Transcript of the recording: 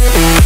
Yeah.